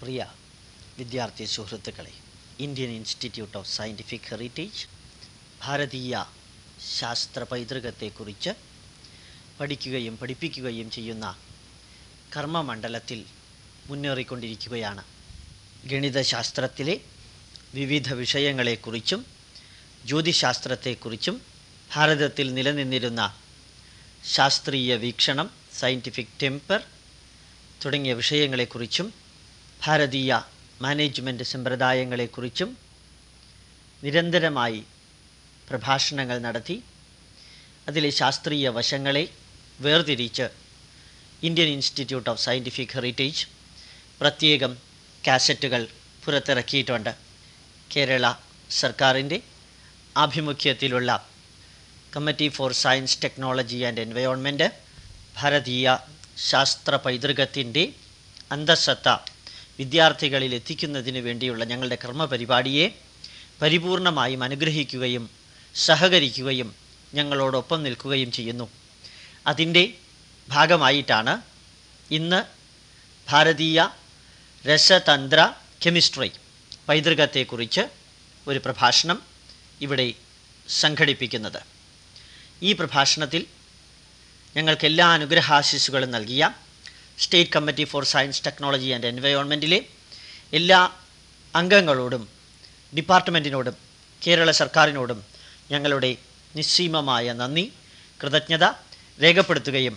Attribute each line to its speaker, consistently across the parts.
Speaker 1: പ്രിയ വിദ്യാർത്ഥി സുഹൃത്തുക്കളെ Indian institute of scientific heritage ഭാരതീയ ശാസ്ത്ര പൈതൃകത്തെക്കുറിച്ച് പഠിക്കുകയും പഠിപ്പിക്കുകയും ചെയ്യുന്ന കർമ്മമണ്ഡലത്തിൽ മുന്നേറിക്കൊണ്ടിരിക്കുകയാണ്. ഗണിതശാസ്ത്രത്തിലെ വിവിധ വിഷയങ്ങളെക്കുറിച്ചും ജ്യോതിശാസ്ത്രത്തെക്കുറിച്ചും ഭാരതത്തിൽ നിലനിന്നിരുന്ന ശാസ്ത്രീയ വീക്ഷണം സയന്റിഫിക് ടെമ്പർ തുടങ്ങിയ വിഷയങ്ങളെക്കുറിച്ചും ഭാരതീയ മാനേജ്മെന്റ് സമ്പ്രദായങ്ങളെക്കുറിച്ചും നിരന്തരമായി പ്രഭാഷണങ്ങൾ നടത്തി അതിലെ ശാസ്ത്രീയ വശങ്ങളെ വേർതിരിച്ച് Indian institute of scientific heritage പ്രത്യേകം കാസറ്റുകൾ പുറത്തിറക്കിയിട്ടുണ്ട്. കേരള സർക്കാരിന്റെ ആഭിമുഖ്യത്തിലുള്ള committee for science technology and environment ഭാരതീയ ശാസ്ത്ര പൈതൃകത്തിന്റെ അന്തസത്ത വിദ്യാർത്ഥികളിൽ എത്തിക്കുന്നതിന് വേണ്ടിയുള്ള ഞങ്ങളുടെ കർമ്മപരിപാടിയെ പരിപൂർണമായും അനുഗ്രഹിക്കുകയും സഹകരിക്കുകയും ഞങ്ങളോടൊപ്പം നിൽക്കുകയും ചെയ്യുന്നു. അതിന്റെ ഭാഗമായിട്ടാണ് ഇന്ന് ഭാരതീയ രസതന്ത്ര കെമിസ്ട്രി പൈതൃകത്തെക്കുറിച്ച് ഒരു പ്രഭാഷണം ഇവിടെ സംഘടിപ്പിക്കുന്നത്. ഈ പ്രഭാഷണത്തിൽ ഞങ്ങൾക്ക് എല്ലാ അനുഗ്രഹാശിസുകളും നൽകിയ state committee for science technology and എൻവയോൺമെന്റിലെ എല്ലാ അംഗങ്ങളോടും ഡിപ്പാർട്ട്മെന്റിനോടും കേരള സർക്കാരിനോടും ഞങ്ങളുടെ നിസ്സീമമായ നന്ദി കൃതജ്ഞത രേഖപ്പെടുത്തുകയും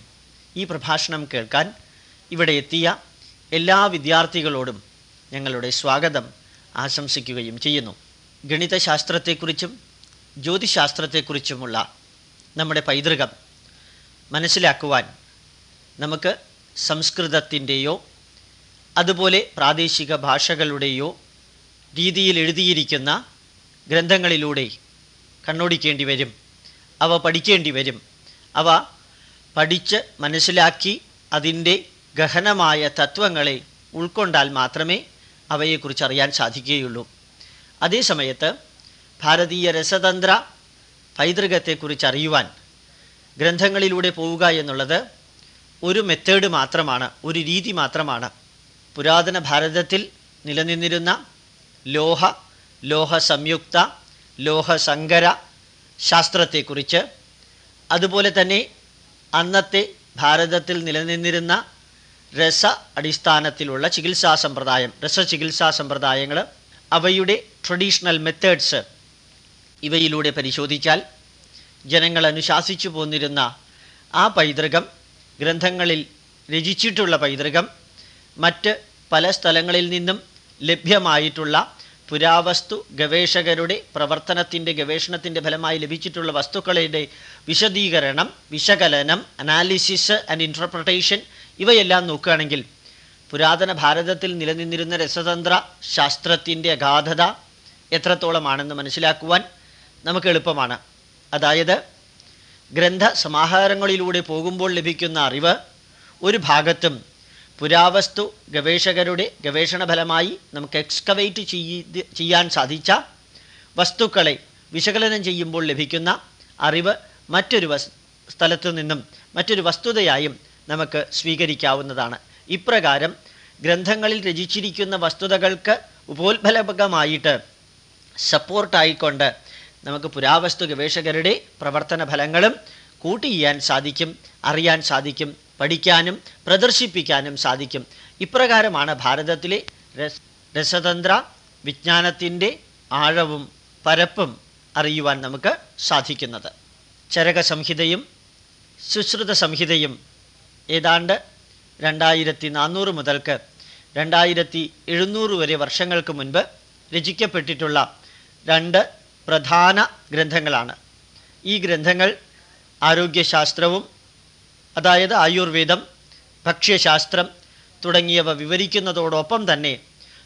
Speaker 1: ഈ പ്രഭാഷണം കേൾക്കാൻ ഇവിടെ എത്തിയ എല്ലാ വിദ്യാർത്ഥികളോടും ഞങ്ങളുടെ സ്വാഗതം ആശംസിക്കുകയും ചെയ്യുന്നു. ഗണിതശാസ്ത്രത്തെക്കുറിച്ചും ജ്യോതിശാസ്ത്രത്തെക്കുറിച്ചുമുള്ള നമ്മുടെ പൈതൃകം മനസ്സിലാക്കുവാൻ നമുക്ക് സംസ്കൃതത്തിന്റെയോ അതുപോലെ പ്രാദേശിക ഭാഷകളുടെയോ രീതിയിൽ എഴുതിയിരിക്കുന്ന ഗ്രന്ഥങ്ങളിലൂടെ കണ്ണോടിക്കേണ്ടി വരും. അവ പഠിക്കേണ്ടി വരും. അവ പഠിച്ച് മനസ്സിലാക്കി അതിന്റെ ഗഹനമായ തത്വങ്ങളെ ഉൾക്കൊണ്ടാൽ മാത്രമേ അവയെക്കുറിച്ച് അറിയാൻ സാധിക്കുകയുള്ളൂ. അതേസമയത്ത് ഭാരതീയ രസതന്ത്ര പൈതൃകത്തെക്കുറിച്ച് അറിയുവാൻ ഗ്രന്ഥങ്ങളിലൂടെ പോവുക എന്നുള്ളത് ഒരു മെത്തേഡ് മാത്രമാണ് ഒരു രീതി മാത്രമാണ്. പുരാതന ഭാരതത്തിൽ നിലനിന്നിരുന്ന ലോഹ ലോഹ സംയുക്ത ലോഹസങ്കര ശാസ്ത്രത്തെക്കുറിച്ച് അതുപോലെ തന്നെ അന്നത്തെ ഭാരതത്തിൽ നിലനിന്നിരുന്ന രസ അടിസ്ഥാനത്തിലുള്ള ചികിത്സാ സമ്പ്രദായം രസചികിത്സാ സമ്പ്രദായങ്ങൾ അവയുടെ ട്രഡീഷണൽ മെത്തേഡ്സ് ഇവയിലൂടെ പരിശോധിച്ചാൽ ജനങ്ങൾ അനുശാസിച്ചു പോന്നിരുന്ന ആ പൈതൃകം ഗ്രന്ഥങ്ങളിൽ രചിച്ചിട്ടുള്ള പൈതൃകം മറ്റ് പല സ്ഥലങ്ങളിൽ നിന്നും ലഭ്യമായിട്ടുള്ള പുരാവസ്തു ഗവേഷകരുടെ പ്രവർത്തനത്തിന്റെ ഗവേഷണത്തിന്റെ ഫലമായി ലഭിച്ചിട്ടുള്ള വസ്തുക്കളുടെ വിശദീകരണം വിശകലനം അനാലിസിസ് ആൻഡ് ഇന്റർപ്രിട്ടേഷൻ ഇവയെല്ലാം നോക്കുകയാണെങ്കിൽ പുരാതന ഭാരതത്തിൽ നിലനിന്നിരുന്ന രസതന്ത്ര ശാസ്ത്രത്തിന്റെ അഗാധത എത്രത്തോളമാണെന്ന് മനസ്സിലാക്കുവാൻ നമുക്ക് എളുപ്പമാണ്. അതായത് ഗ്രന്ഥ സമാഹാരങ്ങളിലൂടെ പോകുമ്പോൾ ലഭിക്കുന്ന അറിവ് ഒരു ഭാഗത്തും പുരാവസ്തു ഗവേഷകരുടെ ഗവേഷണ ഫലമായി നമുക്ക് എക്സ്കവേറ്റ് ചെയ്യാൻ സാധിച്ച വസ്തുക്കളെ വിശകലനം ചെയ്യുമ്പോൾ ലഭിക്കുന്ന അറിവ് മറ്റൊരു വസ് സ്ഥലത്തു നിന്നും മറ്റൊരു വസ്തുതയായും നമുക്ക് സ്വീകരിക്കാവുന്നതാണ്. ഇപ്രകാരം ഗ്രന്ഥങ്ങളിൽ രചിച്ചിരിക്കുന്ന വസ്തുതകൾക്ക് ഉപോത്ഫലകമായിട്ട് സപ്പോർട്ടായിക്കൊണ്ട് നമുക്ക് പുരാവസ്തു ഗവേഷകരുടെ പ്രവർത്തന ഫലങ്ങളും കൂട്ടി ചെയ്യാൻ സാധിക്കും അറിയാൻ സാധിക്കും പഠിക്കാനും പ്രദർശിപ്പിക്കാനും സാധിക്കും. ഇപ്രകാരമാണ് ഭാരതത്തിലെ രസ് രസതന്ത്ര വിജ്ഞാനത്തിന്റെ ആഴവും പരപ്പും അറിയുവാൻ നമുക്ക് സാധിക്കുന്നത്. ചരക സംഹിതയും സുശ്രുത സംഹിതയും ഏതാണ്ട് രണ്ടായിരത്തി നാനൂറ് മുതൽക്ക് രണ്ടായിരത്തി എഴുന്നൂറ് വരെ വർഷങ്ങൾക്ക് മുൻപ് രചിക്കപ്പെട്ടിട്ടുള്ള രണ്ട് പ്രധാന ഗ്രന്ഥങ്ങളാണ്. ഈ ഗ്രന്ഥങ്ങൾ ആരോഗ്യശാസ്ത്രവും അതായത് ആയുർവേദം ഭക്ഷ്യശാസ്ത്രം തുടങ്ങിയവ വിവരിക്കുന്നതോടൊപ്പം തന്നെ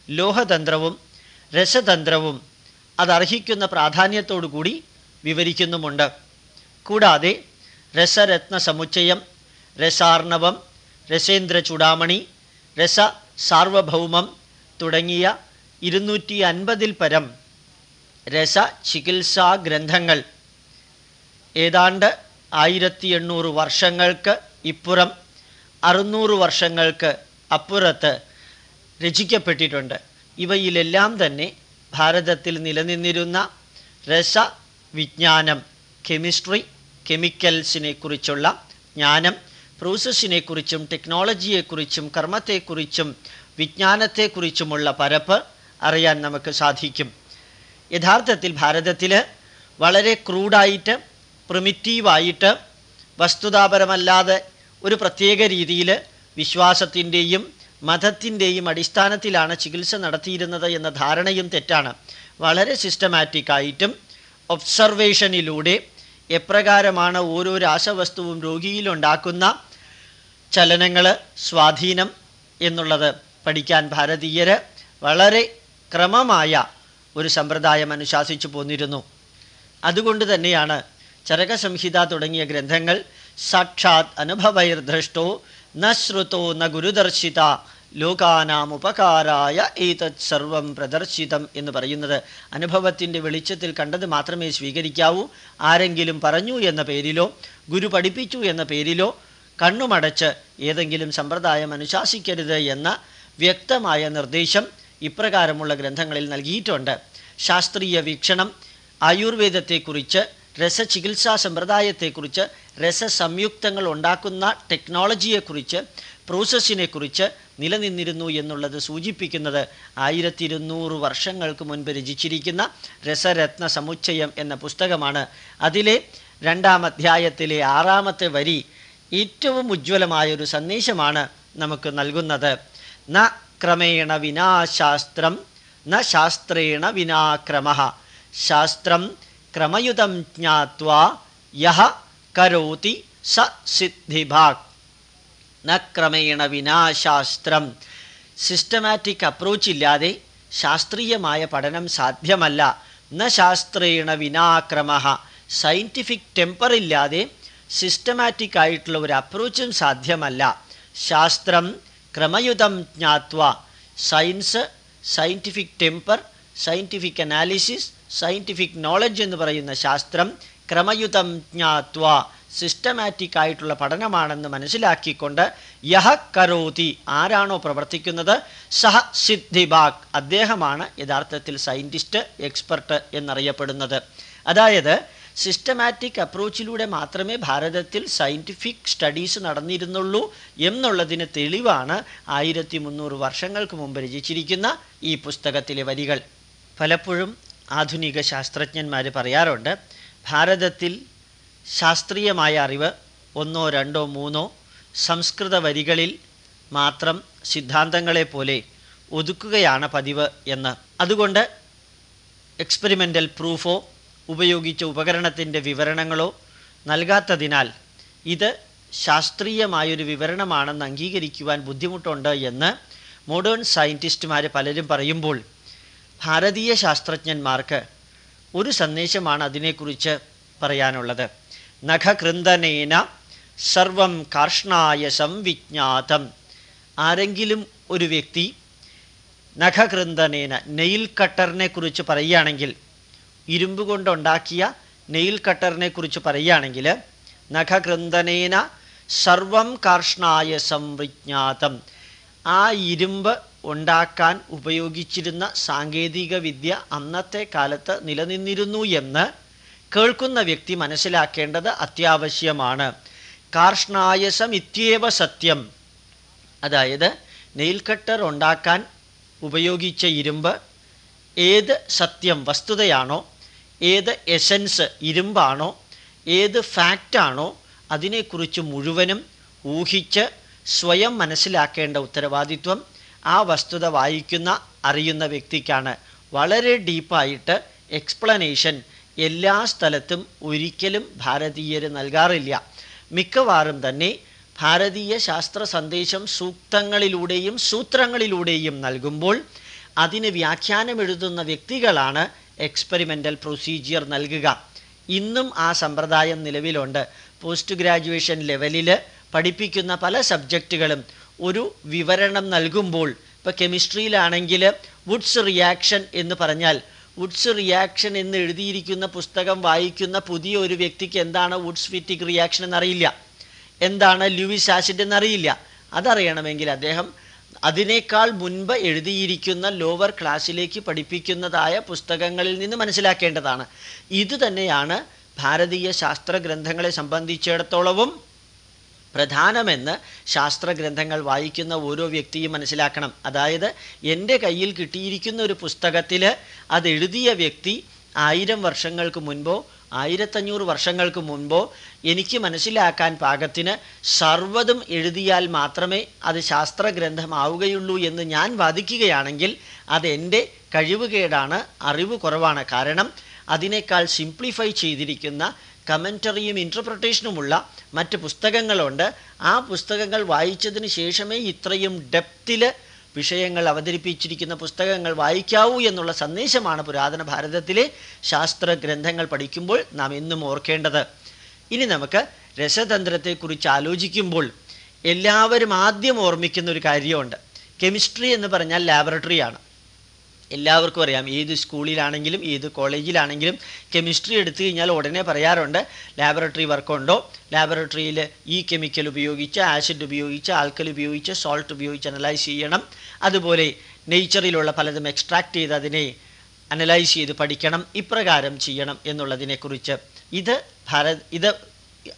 Speaker 1: ലോഹതന്ത്രവും രസതന്ത്രവും അതർഹിക്കുന്ന പ്രാധാന്യത്തോടു കൂടി വിവരിക്കുന്നുമുണ്ട്. കൂടാതെ രസരത്ന സമുച്ചയം രസാർണവം രസേന്ദ്ര ചൂടാമണി രസ സാർവഭൗമം തുടങ്ങിയ ഇരുന്നൂറ്റി അൻപതിൽ പരം രസ ചികിത്സാ ഗ്രന്ഥങ്ങൾ. ഏതാണ്ട് ആയിരത്തി എണ്ണൂറ് വർഷങ്ങൾക്ക് ഇപ്പുറം അറുന്നൂറ് വർഷങ്ങൾക്ക് അപ്പുറത്ത് രചിക്കപ്പെട്ടിട്ടുണ്ട്. ഇവയിലെല്ലാം തന്നെ ഭാരതത്തിൽ നിലനിന്നിരുന്ന രസ വിജ്ഞാനം കെമിസ്ട്രി കെമിക്കൽസിനെ കുറിച്ചുള്ള ജ്ഞാനം പ്രോസസ്സിനെക്കുറിച്ചും ടെക്നോളജിയെക്കുറിച്ചും കർമ്മത്തെക്കുറിച്ചും വിജ്ഞാനത്തെക്കുറിച്ചുമുള്ള പരപ്പ് അറിയാൻ നമുക്ക് സാധിക്കും. യഥാർത്ഥത്തിൽ ഭാരതത്തിൽ വളരെ ക്രൂഡായിട്ട് പ്രിമിറ്റീവായിട്ട് വസ്തുതാപരമല്ലാതെ ഒരു പ്രത്യേക രീതിയിൽ വിശ്വാസത്തിന്റെയും മതത്തിന്റെയും അടിസ്ഥാനത്തിലാണ് ചികിത്സ നടത്തിയിരുന്നത് എന്ന ധാരണയും തെറ്റാണ്. വളരെ സിസ്റ്റമാറ്റിക്കായിട്ടും ഒബ്സർവേഷനിലൂടെ എപ്രകാരമാണ് ഓരോ രാസവസ്തുവും രോഗിയിലുണ്ടാക്കുന്ന ചലനങ്ങൾ സ്വാധീനം എന്നുള്ളത് പഠിക്കാൻ ഭാരതീയർ വളരെ ക്രമമായ ഒരു സമ്പ്രദായം അനുശാസിച്ചു പോന്നിരുന്നു. അതുകൊണ്ട് തന്നെയാണ് ചരകസംഹിത തുടങ്ങിയ ഗ്രന്ഥങ്ങൾ സാക്ഷാത് അനുഭവൈർദൃഷ്ടോ ന ശ്രുതോ ന ഗുരുദർശിത ലോകാനാം ഉപകാരായ ഏതത് സർവം പ്രദർശിതം എന്ന് പറയുന്നത് അനുഭവത്തിന്റെ വെളിച്ചത്തിൽ കണ്ടത് മാത്രമേ സ്വീകരിക്കാവൂ. ആരെങ്കിലും പറഞ്ഞു എന്ന പേരിലോ ഗുരു പഠിപ്പിച്ചു എന്ന പേരിലോ കണ്ണുമടച്ച് ഏതെങ്കിലും സമ്പ്രദായം അനുശാസിക്കരുത് എന്ന വ്യക്തമായ നിർദ്ദേശം ഇപ്രകാരമുള്ള ഗ്രന്ഥങ്ങളിൽ നൽകിയിട്ടുണ്ട്. ശാസ്ത്രീയ വീക്ഷണം ആയുർവേദത്തെക്കുറിച്ച് രസചികിത്സാ സമ്പ്രദായത്തെക്കുറിച്ച് രസസംയുക്തങ്ങൾ ഉണ്ടാക്കുന്ന ടെക്നോളജിയെക്കുറിച്ച് പ്രോസസ്സിനെക്കുറിച്ച് നിലനിന്നിരുന്നു എന്നുള്ളത് സൂചിപ്പിക്കുന്നത് ആയിരത്തി ഇരുന്നൂറ് വർഷങ്ങൾക്ക് മുൻപ് രചിച്ചിരിക്കുന്ന രസരത്ന സമുച്ചയം എന്ന പുസ്തകമാണ്. അതിലെ രണ്ടാം അധ്യായത്തിലെ ആറാമത്തെ വരി ഏറ്റവും ഉജ്ജ്വലമായൊരു സന്ദേശമാണ് നമുക്ക് നൽകുന്നത്. ന ക്രമേണ വിനാശാസ്ത്രം ന ശാസ്ത്രേണ വിനാക്രമ. ശാസ്ത്രം ക്രമയുതം ജ്ഞാത്വാ യഹ കരോതി സ സിദ്ധിഭാഗ് ന ക്രമേണ വിനാശാസ്ത്രം. സിസ്റ്റമാറ്റിക് അപ്രോച്ച് ഇല്ലാതെ ശാസ്ത്രീയമായ പഠനം സാധ്യമല്ല. ന ശാസ്ത്രേണ വിനാക്രമ. സയന്റിഫിക് ടെമ്പർ ഇല്ലാതെ സിസ്റ്റമാറ്റിക് ആയിട്ടുള്ള ഒരു അപ്രോച്ചും സാധ്യമല്ല. ശാസ്ത്രം ക്രമയുതം ജ്ഞാത്വ. Science scientific temper scientific analysis scientific knowledge എന്ന് പറയുന്ന ശാസ്ത്രം ക്രമയുതം ജ്ഞാത്വ. സിസ്റ്റമാറ്റിക് ആയിട്ടുള്ള പഠനമാണെന്ന് മനസ്സിലാക്കിക്കൊണ്ട് യഹ കരോതി. ആരാണോ പ്രവർത്തിക്കുന്നത്? സഹ സിദ്ധിബാഗ് അദ്ദേഹമാണ് യഥാർത്ഥത്തിൽ സയന്റിസ്റ്റ് എക്സ്പെർട്ട് എന്നറിയപ്പെടുന്നത്. അതായത് സിസ്റ്റമാറ്റിക് അപ്രോച്ചിലൂടെ മാത്രമേ ഭാരതത്തിൽ സയന്റിഫിക് സ്റ്റഡീസ് നടന്നിരുന്നുള്ളൂ എന്നുള്ളതിന് തെളിവാണ് ആയിരത്തി മുന്നൂറ് വർഷങ്ങൾക്ക് മുമ്പ് രചിച്ചിരിക്കുന്ന ഈ പുസ്തകത്തിലെ വരികൾ. പലപ്പോഴും ആധുനിക ശാസ്ത്രജ്ഞന്മാർ പറയാറുണ്ട് ഭാരതത്തിൽ ശാസ്ത്രീയമായ അറിവ് ഒന്നോ രണ്ടോ മൂന്നോ സംസ്കൃത വരികളിൽ മാത്രം സിദ്ധാന്തങ്ങളെപ്പോലെ ഒതുക്കുകയാണ് പതിവ് എന്ന്. അതുകൊണ്ട് എക്സ്പെരിമെന്റൽ പ്രൂഫോ ഉപയോഗിച്ച ഉപകരണത്തിന്റെ വിവരണങ്ങളോ നൽകാത്തതിനാൽ ഇത് ശാസ്ത്രീയമായൊരു വിവരണമാണെന്ന് അംഗീകരിക്കുവാൻ ബുദ്ധിമുട്ടുണ്ട് എന്ന് മോഡേൺ സയന്റിസ്റ്റുമാർ പലരും പറയുമ്പോൾ ഭാരതീയ ശാസ്ത്രജ്ഞന്മാർക്ക് ഒരു സന്ദേശമാണ് അതിനെക്കുറിച്ച് പറയാനുള്ളത്. നഖകൃന്ദനേന സർവം കാർഷ്ണായ സംവിജ്ഞാതം. ആരെങ്കിലും ഒരു വ്യക്തി നഖകൃന്ദനേന നെയിൽ കട്ടറിനെ കുറിച്ച് പറയുകയാണെങ്കിൽ ഇരുമ്പ് കൊണ്ടുണ്ടാക്കിയ നെയിൽ കട്ടറിനെ കുറിച്ച് പറയുകയാണെങ്കിൽ നഖകൃന്ദനേന സർവം കാർഷ്ണായ സംവിജ്ഞാതം. ആ ഇരുമ്പ് ഉണ്ടാക്കാൻ ഉപയോഗിച്ചിരുന്ന സാങ്കേതിക വിദ്യ അന്നത്തെ കാലത്ത് നിലനിന്നിരുന്നു എന്ന് കേൾക്കുന്ന വ്യക്തി മനസ്സിലാക്കേണ്ടത് അത്യാവശ്യമാണ്. കാർഷ്ണായസം ഇത്യേവ സത്യം. അതായത് നെയിൽ കട്ടർ ഉണ്ടാക്കാൻ ഉപയോഗിച്ച ഇരുമ്പ് ഏത് സത്യം വസ്തുതയാണോ ഏത് എസൻസ് ഇരുമ്പാണോ ഏത് ഫാക്റ്റാണോ അതിനെക്കുറിച്ച് മുഴുവനും ഊഹിച്ച് സ്വയം മനസ്സിലാക്കേണ്ട ഉത്തരവാദിത്വം ആ വസ്തുത വായിക്കുന്ന അറിയുന്ന വ്യക്തിക്കാണ്. വളരെ ഡീപ്പായിട്ട് എക്സ്പ്ലനേഷൻ എല്ലാ സ്ഥലത്തും ഒരിക്കലും ഭാരതീയർ നൽകാറില്ല. മിക്കവാറും തന്നെ ഭാരതീയ ശാസ്ത്ര സന്ദേശം സൂക്തങ്ങളിലൂടെയും സൂത്രങ്ങളിലൂടെയും നൽകുമ്പോൾ അതിന് വ്യാഖ്യാനം എഴുതുന്ന വ്യക്തികളാണ് എക്സ്പെരിമെന്റൽ പ്രൊസീജിയർ നൽകുക. ഇന്നും ആ സമ്പ്രദായം നിലവിലുണ്ട്. പോസ്റ്റ് ഗ്രാജുവേഷൻ ലെവലിൽ പഠിപ്പിക്കുന്ന പല സബ്ജക്റ്റുകളും ഒരു വിവരണം നൽകുമ്പോൾ ഇപ്പോൾ കെമിസ്ട്രിയിലാണെങ്കിൽ വുഡ്സ് റിയാക്ഷൻ എന്ന് പറഞ്ഞാൽ വുഡ്സ് റിയാക്ഷൻ എന്ന് എഴുതിയിരിക്കുന്ന പുസ്തകം വായിക്കുന്ന പുതിയ ഒരു വ്യക്തിക്ക് എന്താണ് വുഡ്സ് ഫിറ്റിക് റിയാക്ഷൻ എന്നറിയില്ല. എന്താണ് ലൂയിസ് ആസിഡ് എന്നറിയില്ല. അതറിയണമെങ്കിൽ അദ്ദേഹം അതിനേക്കാൾ മുൻപ് എഴുതിയിരിക്കുന്ന ലോവർ ക്ലാസ്സിലേക്ക് പഠിപ്പിക്കുന്നതായ പുസ്തകങ്ങളിൽ നിന്ന് മനസ്സിലാക്കേണ്ടതാണ്. ഇത് തന്നെയാണ് ഭാരതീയ ശാസ്ത്ര ഗ്രന്ഥങ്ങളെ സംബന്ധിച്ചിടത്തോളവും പ്രധാനമെന്ന് ശാസ്ത്രഗ്രന്ഥങ്ങൾ വായിക്കുന്ന ഓരോ വ്യക്തിയും മനസ്സിലാക്കണം. അതായത് എന്റെ കയ്യിൽ കിട്ടിയിരിക്കുന്ന ഒരു പുസ്തകത്തിൽ അത് എഴുതിയ വ്യക്തി ആയിരം വർഷങ്ങൾക്ക് മുൻപോ ആയിരത്തഞ്ഞൂറ് വർഷങ്ങൾക്ക് മുൻപോ എനിക്ക് മനസ്സിലാക്കാൻ പാകത്തിന് സർവതും എഴുതിയാൽ മാത്രമേ അത് ശാസ്ത്രഗ്രന്ഥമാവുകയുള്ളൂ എന്ന് ഞാൻ വാദിക്കുകയാണെങ്കിൽ അതെന്റെ കഴിവുകേടാണ് അറിവ് കുറവാണ്. കാരണം അതിനേക്കാൾ സിംപ്ലിഫൈ ചെയ്തിരിക്കുന്ന കമന്ററിയും ഇന്റർപ്രട്ടേഷനുമുള്ള മറ്റ് പുസ്തകങ്ങളുണ്ട്. ആ പുസ്തകങ്ങൾ വായിച്ചതിന് ശേഷമേ ഇത്രയും ഡെപ്തിൽ വിഷയങ്ങൾ അവതരിപ്പിച്ചിരിക്കുന്ന പുസ്തകങ്ങൾ വായിക്കാവൂ എന്നുള്ള സന്ദേശമാണ് പുരാതന ഭാരതത്തിലെ ശാസ്ത്ര ഗ്രന്ഥങ്ങൾ പഠിക്കുമ്പോൾ നാം എന്നും ഓർക്കേണ്ടത്. ഇനി നമുക്ക് രസതന്ത്രത്തെക്കുറിച്ച് ആലോചിക്കുമ്പോൾ എല്ലാവരും ആദ്യം ഓർമ്മിക്കുന്ന ഒരു കാര്യമുണ്ട്. കെമിസ്ട്രി എന്ന് പറഞ്ഞാൽ ലാബറട്ടറിയാണ് എല്ലാവർക്കും അറിയാം. ഏത് സ്കൂളിലാണെങ്കിലും ഏത് കോളേജിലാണെങ്കിലും കെമിസ്ട്രി എടുത്തു കഴിഞ്ഞാൽ ഉടനെ പറയാറുണ്ട് ലാബറട്ടറി വർക്കുണ്ടോ ലാബറട്ടറിയിൽ ഈ കെമിക്കൽ ഉപയോഗിച്ച് ആസിഡ് ഉപയോഗിച്ച് ആൽക്കൽ ഉപയോഗിച്ച് സോൾട്ട് ഉപയോഗിച്ച് അനലൈസ് ചെയ്യണം. അതുപോലെ നേച്ചറിലുള്ള പലതും എക്സ്ട്രാക്ട് ചെയ്ത് അതിനെ അനലൈസ് ചെയ്ത് പഠിക്കണം ഇപ്രകാരം ചെയ്യണം എന്നുള്ളതിനെക്കുറിച്ച്. ഇത് ഭാരത് ഇത്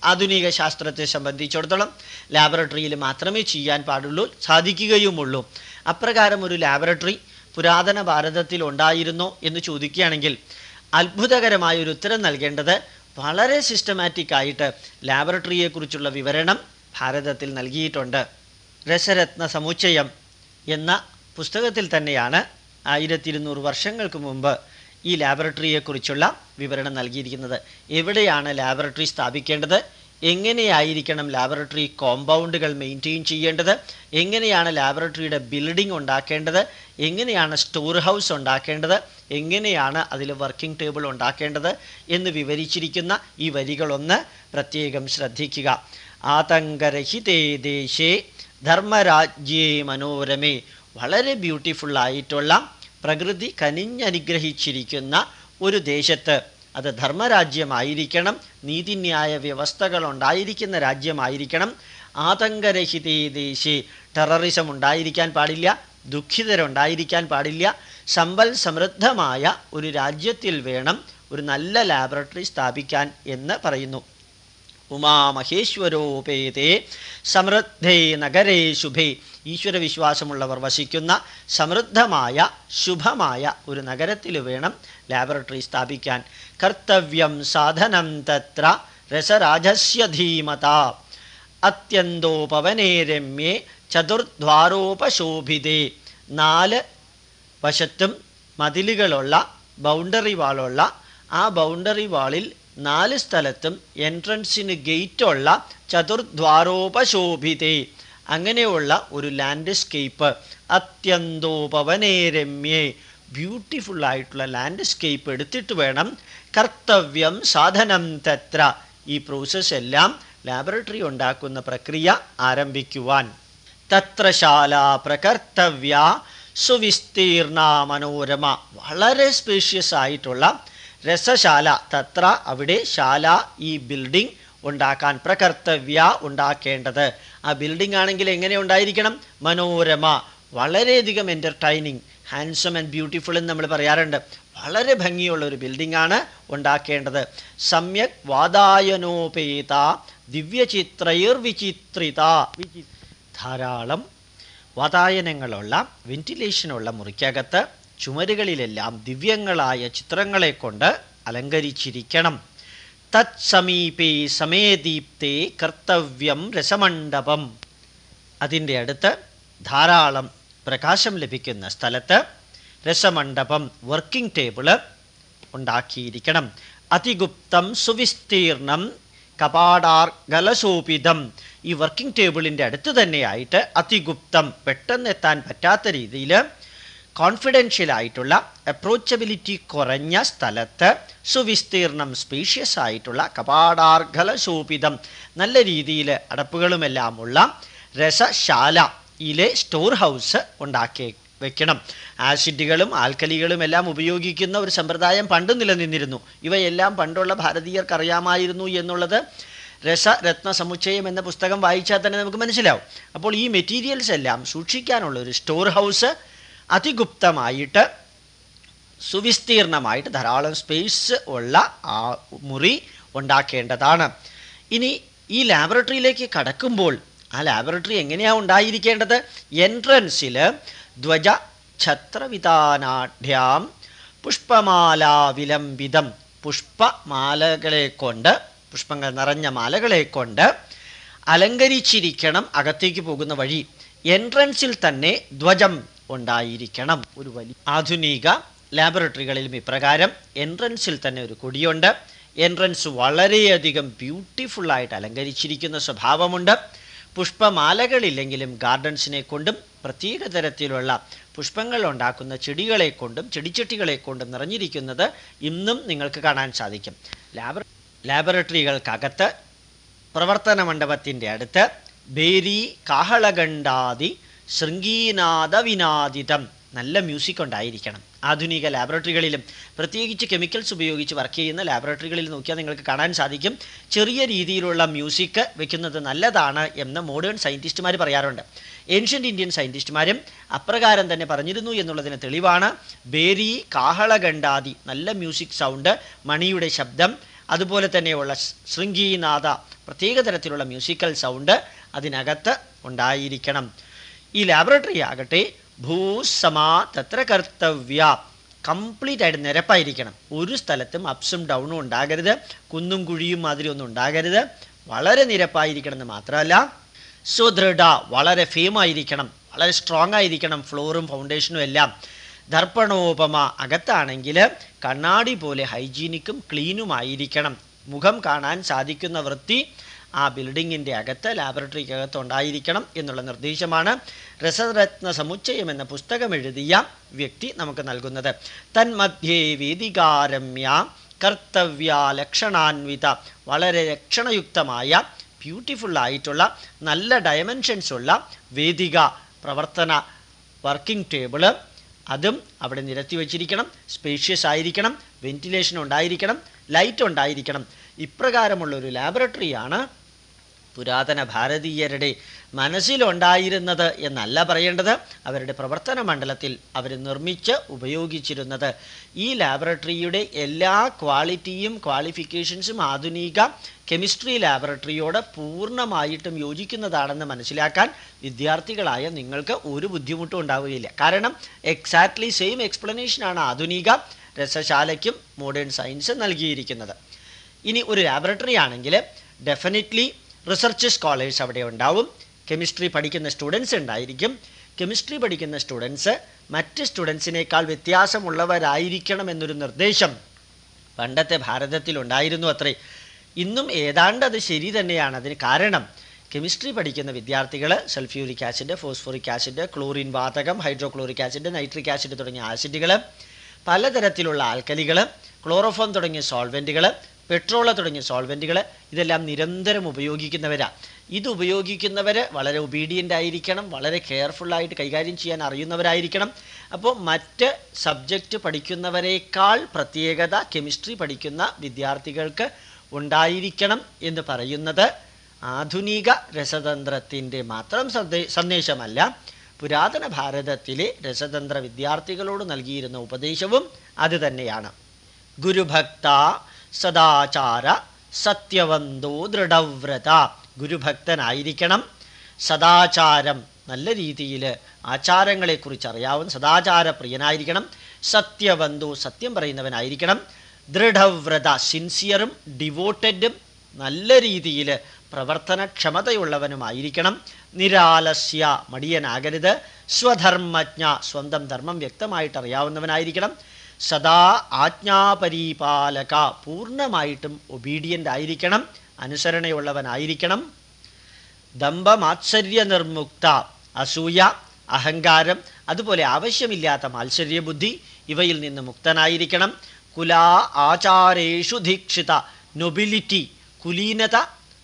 Speaker 1: ആധുനിക ശാസ്ത്രത്തെ സംബന്ധിച്ചിടത്തോളം ലാബറട്ടറിയിൽ മാത്രമേ ചെയ്യാൻ പാടുള്ളൂ സാധിക്കുകയുമുള്ളൂ. അപ്രകാരം ഒരു ലാബറട്ടറി പുരാതന ഭാരതത്തിൽ ഉണ്ടായിരുന്നോ എന്ന് ചോദിക്കുകയാണെങ്കിൽ അത്ഭുതകരമായ ഒരു ഉത്തരം നൽകേണ്ടത് വളരെ സിസ്റ്റമാറ്റിക് ആയിട്ട് ലാബറട്ടറിയെക്കുറിച്ചുള്ള വിവരണം ഭാരതത്തിൽ നൽകിയിട്ടുണ്ട്. രസരത്ന സമുച്ചയം എന്ന പുസ്തകത്തിൽ തന്നെയാണ് ആയിരത്തി ഇരുന്നൂറ് വർഷങ്ങൾക്ക് മുമ്പ് ഈ ലാബറട്ടറിയെക്കുറിച്ചുള്ള വിവരണം നൽകിയിരിക്കുന്നത്. എവിടെയാണ് ലാബറട്ടറി സ്ഥാപിക്കേണ്ടത്? എങ്ങനെയായിരിക്കണം ലാബറട്ടറി കോമ്പൗണ്ടുകൾ മെയിന്റെയിൻ ചെയ്യേണ്ടത്? എങ്ങനെയാണ് ലാബറട്ടറിയുടെ ബിൽഡിംഗ് ഉണ്ടാക്കേണ്ടത്? എങ്ങനെയാണ് സ്റ്റോർ ഹൗസ് ഉണ്ടാക്കേണ്ടത്? എങ്ങനെയാണ് അതിൽ വർക്കിംഗ് ടേബിൾ ഉണ്ടാക്കേണ്ടത്? എന്ന് വിവരിച്ചിരിക്കുന്ന ഈ വരികളൊന്ന് പ്രത്യേകം ശ്രദ്ധിക്കുക. ആതങ്കരഹിതേ ദേശേ ധർമ്മരാജ്യേ മനോരമേ. വളരെ ബ്യൂട്ടിഫുള്ളായിട്ടുള്ള പ്രകൃതി കനിഞ്ഞനുഗ്രഹിച്ചിരിക്കുന്ന ഒരു ദേശത്ത്. അത് ധർമ്മരാജ്യമായിരിക്കണം. നീതിന്യായ വ്യവസ്ഥകൾ ഉണ്ടായിരിക്കുന്ന രാജ്യമായിരിക്കണം. ആതങ്കരഹിതേ ദേശേ ടെററിസം ഉണ്ടായിരിക്കാൻ പാടില്ല ദുഃഖിതരുണ്ടായിരിക്കാൻ പാടില്ല. സമ്പൽ സമൃദ്ധമായ ഒരു രാജ്യത്തിൽ വേണം ഒരു നല്ല ലാബറട്ടറി സ്ഥാപിക്കാൻ എന്ന് പറയുന്നു. ഉമാമഹേശ്വരോപേതേ സമൃദ്ധേ നഗരേ ശുഭേ ഈശ്വരവിശ്വാസമുള്ളവർ വസിക്കുന്ന സമൃദ്ധമായ ശുഭമായ ഒരു നഗരത്തിൽ വേണം ലാബറട്ടറി സ്ഥാപിക്കാൻ. കർത്തവ്യം സാധനം തത്ര രസരാജസ്യ ധീമത. അത്യന്തോപവനേ രമ്യേ ചതുർദ്വാരോപശോഭിതേ. നാല് വശത്തും മതിലുകളുള്ള ബൗണ്ടറി വാളുള്ള ആ ബൗണ്ടറി വാളിൽ നാല് സ്ഥലത്തും എൻട്രൻസിന് ഗേറ്റുള്ള ചതുർദ്വാരോപശോഭിതേ. അങ്ങനെയുള്ള ഒരു ലാൻഡ്സ്കേപ്പ് അത്യന്തോപവനേരമ്യേ ബ്യൂട്ടിഫുൾ ആയിട്ടുള്ള ലാൻഡ്സ്കേപ്പ് എടുത്തിട്ട് വേണം കർത്തവ്യം സാധനം തത്ര. ഈ പ്രോസസ് എല്ലാം ലാബറട്ടറി ഉണ്ടാക്കുന്ന പ്രക്രിയ ആരംഭിക്കുവാൻ. തത്രശാല പ്രകർത്തവ്യ സുവിസ്തീർണ മനോരമ. വളരെ സ്പേഷ്യസ് ആയിട്ടുള്ള രസശാല തത്ര അവിടെ ശാല ഈ ബിൽഡിംഗ് ഉണ്ടാക്കാൻ പ്രകർത്തവ്യ ഉണ്ടാക്കേണ്ടത്. ആ ബിൽഡിംഗ് ആണെങ്കിൽ എങ്ങനെ ഉണ്ടായിരിക്കണം? മനോരമ. വളരെയധികം എന്റർടൈനിങ് ഹാൻസം ആൻഡ് ബ്യൂട്ടിഫുൾ എന്ന് നമ്മൾ പറയാറുണ്ട്. വളരെ ഭംഗിയുള്ള ഒരു ബിൽഡിംഗ് ആണ് ഉണ്ടാക്കേണ്ടത്. സമ്യക് വാതായനോപേത ദിവ്യചിത്രൈർ വിചിത്രിത വിചി ധാരാളം വാതായനങ്ങളുള്ള വെന്റിലേഷനുള്ള മുറിക്കകത്ത് ചുമരുകളിലെല്ലാം ദിവ്യങ്ങളായ ചിത്രങ്ങളെ കൊണ്ട് അലങ്കരിച്ചിരിക്കണം. തത് സമീപേ സമേദീപ്തേ കർത്തവ്യം രസമണ്ഡപം. അതിന്റെ അടുത്ത് ധാരാളം പ്രകാശം ലഭിക്കുന്ന സ്ഥലത്ത് രസമണ്ഡപം വർക്കിംഗ് ടേബിൾ ഉണ്ടാക്കിയിരിക്കണം. അതിഗുപ്തം സുവിസ്തീർണം കപാടാർഗലശോഭിതം ഈ വർക്കിംഗ് ടേബിളിന്റെ അടുത്ത് തന്നെയായിട്ട് അതിഗുപ്തം പെട്ടെന്ന് എത്താൻ പറ്റാത്ത രീതിയിൽ കോൺഫിഡൻഷ്യൽ ആയിട്ടുള്ള അപ്രോച്ചബിലിറ്റി കുറഞ്ഞ സ്ഥലത്ത് സുവിസ്തീർണം സ്പീഷ്യസ് ആയിട്ടുള്ള കപാടാർഘല ശോഭിതം നല്ല രീതിയിൽ അടപ്പുകളുമെല്ലാമുള്ള ഇലെ സ്റ്റോർ ഹൗസ് ഉണ്ടാക്കി വെക്കണം. ആസിഡുകളും ആൽക്കലികളും എല്ലാം ഉപയോഗിക്കുന്ന ഒരു സമ്പ്രദായം പണ്ട് നിലനിന്നിരുന്നു. ഇവയെല്ലാം പണ്ടുള്ള ഭാരതീയർക്ക് അറിയാമായിരുന്നു എന്നുള്ളത് രസരത്ന സമുച്ചയം എന്ന പുസ്തകം വായിച്ചാൽ തന്നെ നമുക്ക് മനസ്സിലാവും. അപ്പോൾ ഈ മെറ്റീരിയൽസ് എല്ലാം സൂക്ഷിക്കാനുള്ള ഒരു സ്റ്റോർ ഹൗസ് അതിഗുപ്തമായിട്ട് സുവിസ്തീർണമായിട്ട് ധാരാളം സ്പേസ് ഉള്ള ആ മുറി ഉണ്ടാക്കേണ്ടതാണ്. ഇനി ഈ ലാബറട്ടറിയിലേക്ക് കടക്കുമ്പോൾ ആ ലാബറട്ടറി എങ്ങനെയാണ് ഉണ്ടായിരിക്കേണ്ടത്? എൻട്രൻസിൽ ധ്വജ ഛത്രവിധാനാഢ്യാം പുഷ്പമാല വിലംബിതം പുഷ്പമാലകളെ കൊണ്ട് പുഷ്പങ്ങൾ നിറഞ്ഞ മാലകളെ കൊണ്ട് അലങ്കരിച്ചിരിക്കണം അകത്തേക്ക് പോകുന്ന വഴി. എൻട്രൻസിൽ തന്നെ ധ്വജം ഉണ്ടായിരിക്കണം. ഒരു വലിയ ആധുനിക ലാബറട്ടറികളിലും ഇപ്രകാരം എൻട്രൻസിൽ തന്നെ ഒരു കൊടിയുണ്ട്. എൻട്രൻസ് വളരെയധികം ബ്യൂട്ടിഫുള്ളായിട്ട് അലങ്കരിച്ചിരിക്കുന്ന സ്വഭാവമുണ്ട്. പുഷ്പമാലകളില്ലെങ്കിലും ഗാർഡൻസിനെ കൊണ്ടും പ്രത്യേക തരത്തിലുള്ള പുഷ്പങ്ങൾ ഉണ്ടാക്കുന്ന ചെടികളെ കൊണ്ടും ചെടിച്ചട്ടികളെ കൊണ്ടും നിറഞ്ഞിരിക്കുന്നത് ഇന്നും നിങ്ങൾക്ക് കാണാൻ സാധിക്കും. ലാബ ലാബറട്ടറികൾക്കകത്ത് പ്രവർത്തന മണ്ഡപത്തിന്റെ അടുത്ത് ബേരി കാഹളഗണ്ടാദി ശൃംഗീനാദ വിനാദിതം നല്ല മ്യൂസിക് ഉണ്ടായിരിക്കണം. ആധുനിക ലാബറട്ടറികളിലും പ്രത്യേകിച്ച് കെമിക്കൽസ് ഉപയോഗിച്ച് വർക്ക് ചെയ്യുന്ന ലാബറട്ടറികളിൽ നോക്കിയാൽ നിങ്ങൾക്ക് കാണാൻ സാധിക്കും. ചെറിയ രീതിയിലുള്ള മ്യൂസിക് വെക്കുന്നത് നല്ലതാണ് എന്ന് മോഡേൺ സയന്റിസ്റ്റുമാർ പറയാറുണ്ട്. ഏൻഷ്യന്റ് ഇന്ത്യൻ സയന്റിസ്റ്റുമാരും അപ്രകാരം തന്നെ പറഞ്ഞിരുന്നു എന്നുള്ളതിന് തെളിവാണ്. ബേരി കാഹളഗണ്ടാദി നല്ല മ്യൂസിക് സൗണ്ട് മണിയുടെ ശബ്ദം അതുപോലെ തന്നെയുള്ള ശൃംഗീനാഥ പ്രത്യേക തരത്തിലുള്ള മ്യൂസിക്കൽ സൗണ്ട് അതിനകത്ത് ഉണ്ടായിരിക്കണം. ഈ ലാബറട്ടറി ആകട്ടെ ഭൂസമാ തത്ര കർത്തവ്യ. കംപ്ലീറ്റ് ആയിട്ട് നിരപ്പായിരിക്കണം. ഒരു സ്ഥലത്തും അപ്സും ഡൗണും ഉണ്ടാകരുത്. കുന്നും കുഴിയും മാതിരി ഒന്നും ഉണ്ടാകരുത്. വളരെ നിരപ്പായിരിക്കണം എന്ന് മാത്രമല്ല. സുദൃഢ വളരെ ഫേമായിരിക്കണം വളരെ സ്ട്രോങ് ആയിരിക്കണം ഫ്ലോറും ഫൗണ്ടേഷനും എല്ലാം. ദർപ്പണോപമ അകത്താണെങ്കിൽ കണ്ണാടി പോലെ ഹൈജീനിക്കും ക്ലീനുമായിരിക്കണം മുഖം കാണാൻ സാധിക്കുന്ന വൃത്തി ആ ബിൽഡിങ്ങിന്റെ അകത്ത് ലാബറട്ടറിക്ക് അകത്ത് ഉണ്ടായിരിക്കണം എന്നുള്ള നിർദ്ദേശമാണ് രസരത്ന സമുച്ചയം എന്ന പുസ്തകം എഴുതിയ വ്യക്തി നമുക്ക് നൽകുന്നത്. തന്മധ്യേ വേദികാരമ്യ കർത്തവ്യ ലക്ഷണാൻവിത. വളരെ ലക്ഷണയുക്തമായ ബ്യൂട്ടിഫുൾ ആയിട്ടുള്ള നല്ല ഡയമെൻഷൻസ് ഉള്ള വേദിക പ്രവർത്തന വർക്കിംഗ് ടേബിൾ അതും അവിടെ നിരത്തി വച്ചിരിക്കണം. സ്പേഷ്യസ് ആയിരിക്കണം. വെന്റിലേഷൻ ഉണ്ടായിരിക്കണം. ലൈറ്റ് ഉണ്ടായിരിക്കണം. ഇപ്രകാരമുള്ള ഒരു ലാബറട്ടറിയാണ് പുരാതന ഭാരതീയരുടെ മനസ്സിലുണ്ടായിരുന്നത് എന്നല്ല പറയേണ്ടത്. അവരുടെ പ്രവർത്തന മണ്ഡലത്തിൽ അവർ നിർമ്മിച്ച് ഉപയോഗിച്ചിരുന്നത്. ഈ ലാബറട്ടറിയുടെ എല്ലാ ക്വാളിറ്റിയും ക്വാളിഫിക്കേഷൻസും ആധുനിക കെമിസ്ട്രി ലാബറട്ടറിയോട് പൂർണമായിട്ടും യോജിക്കുന്നതാണെന്ന് മനസ്സിലാക്കാൻ വിദ്യാർത്ഥികളായ നിങ്ങൾക്ക് ഒരു ബുദ്ധിമുട്ടും ഉണ്ടാവുകയില്ല. കാരണം എക്സാക്ട്ലി സെയിം എക്സ്പ്ലനേഷനാണ് ആധുനിക രസശാലയ്ക്കും മോഡേൺ സയൻസ് നൽകിയിരിക്കുന്നത്. ഇനി ഒരു ലാബറട്ടറി ആണെങ്കിൽ ഡെഫിനറ്റ്ലി റിസർച്ച് സ്കോളേഴ്സ് അവിടെ ഉണ്ടാവും. കെമിസ്ട്രി പഠിക്കുന്ന സ്റ്റുഡൻസ് ഉണ്ടായിരിക്കും. കെമിസ്ട്രി പഠിക്കുന്ന സ്റ്റുഡൻസ് മറ്റ് സ്റ്റുഡൻസിനേക്കാൾ വ്യത്യാസമുള്ളവരായിരിക്കണം എന്നൊരു നിർദ്ദേശം പണ്ടത്തെ ഭാരതത്തിലുണ്ടായിരുന്നു അത്രേ. ഇന്നും ഏതാണ്ട് അത് ശരി തന്നെയാണ്. അതിന് കാരണം കെമിസ്ട്രി പഠിക്കുന്ന വിദ്യാർത്ഥികൾ sulphuric acid phosphoric acid chlorine വാതകം ഹൈഡ്രോക്ലോറിക് ആസിഡ് നൈട്രിക് ആസിഡ് തുടങ്ങിയ ആസിഡുകൾ പലതരത്തിലുള്ള ആൽക്കലികൾ ക്ലോറോഫോം തുടങ്ങിയ സോൾവെന്റുകൾ പെട്രോൾ തുടങ്ങിയ സോൾവെന്റുകൾ ഇതെല്ലാം നിരന്തരം ഉപയോഗിക്കുന്നവരാണ് ഇത് ഉപയോഗിക്കുന്നവർ വളരെ ഒബീഡിയന്റ് ആയിരിക്കണം വളരെ കെയർഫുള്ളായിട്ട് കൈകാര്യം ചെയ്യാൻ അറിയുന്നവരായിരിക്കണം. അപ്പോൾ മറ്റ് സബ്ജക്റ്റ് പഠിക്കുന്നവരെക്കാൾ പ്രത്യേകത കെമിസ്ട്രി പഠിക്കുന്ന വിദ്യാർത്ഥികൾക്ക് ഉണ്ടായിരിക്കണം എന്ന് പറയുന്നത് ആധുനിക രസതന്ത്രത്തിന്റെ മാത്രം സന്ദേശമല്ല പുരാതന ഭാരതത്തിലെ രസതന്ത്ര വിദ്യാർത്ഥികളോട് നൽകിയിരുന്ന ഉപദേശവും അതുതന്നെയാണ് ഗുരുഭക്ത സദാചാര സത്യവന്തോ ദൃഢവ്രത. ഗുരുഭക്തനായിരിക്കണം. സദാചാരം നല്ല രീതിയിൽ ആചാരങ്ങളെക്കുറിച്ച് അറിയാവുന്ന സദാചാര പ്രിയനായിരിക്കണം സത്യവന്തോ സത്യം പറയുന്നവനായിരിക്കണം. ദൃഢവ്രത സിൻസിയറും ഡിവോട്ടഡും നല്ല രീതിയിൽ പ്രവർത്തനക്ഷമതയുള്ളവനുമായിരിക്കണം. നിരാലസ്യ മടിയനാകരുത്. സ്വധർമ്മജ്ഞ സ്വന്തം ധർമ്മം വ്യക്തമായിട്ട് അറിയാവുന്നവനായിരിക്കണം സദാ ആജ്ഞാപരിപാലക പൂർണമായിട്ടും ഒബീഡിയന്റ് ആയിരിക്കണം അനുസരണയുള്ളവനായിരിക്കണം. ദമ്പമാത്സര്യ നിർമുക്ത അസൂയ അഹങ്കാരം അതുപോലെ ആവശ്യമില്ലാത്ത മാത്സര്യബുദ്ധി ഇവയിൽ നിന്ന് മുക്തനായിരിക്കണം. കുലാ ആചാരേഷു ദീക്ഷിത നൊബിലിറ്റി കുലീനത